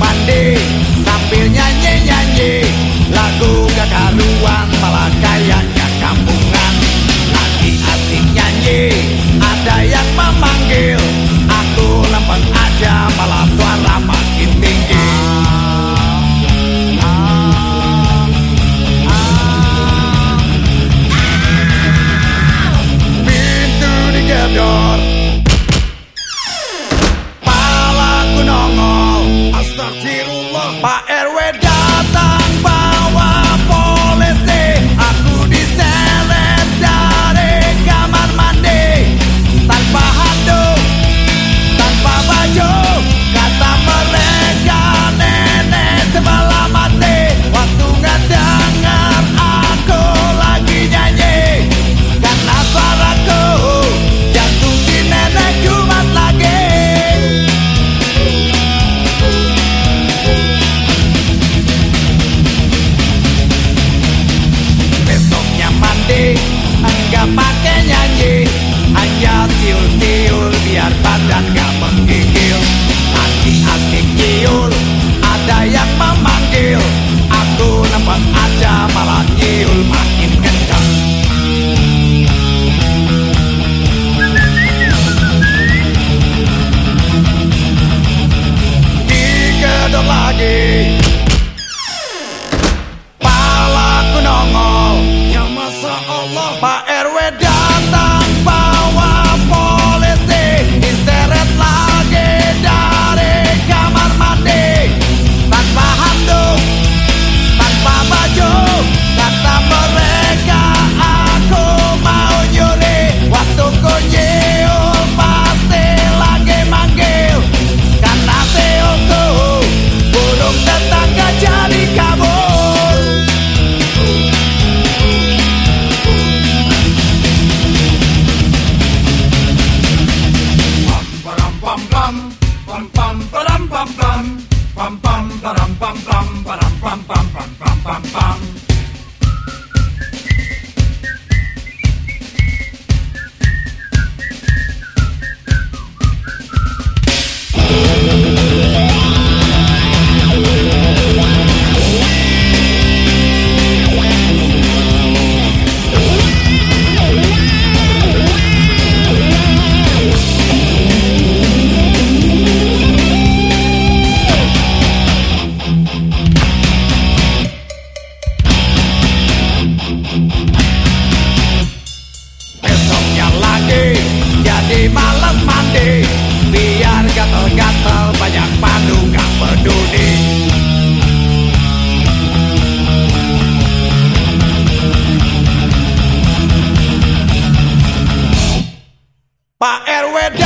Mandi sambil nyanyi-nyanyi lagu gak karu. Pak RW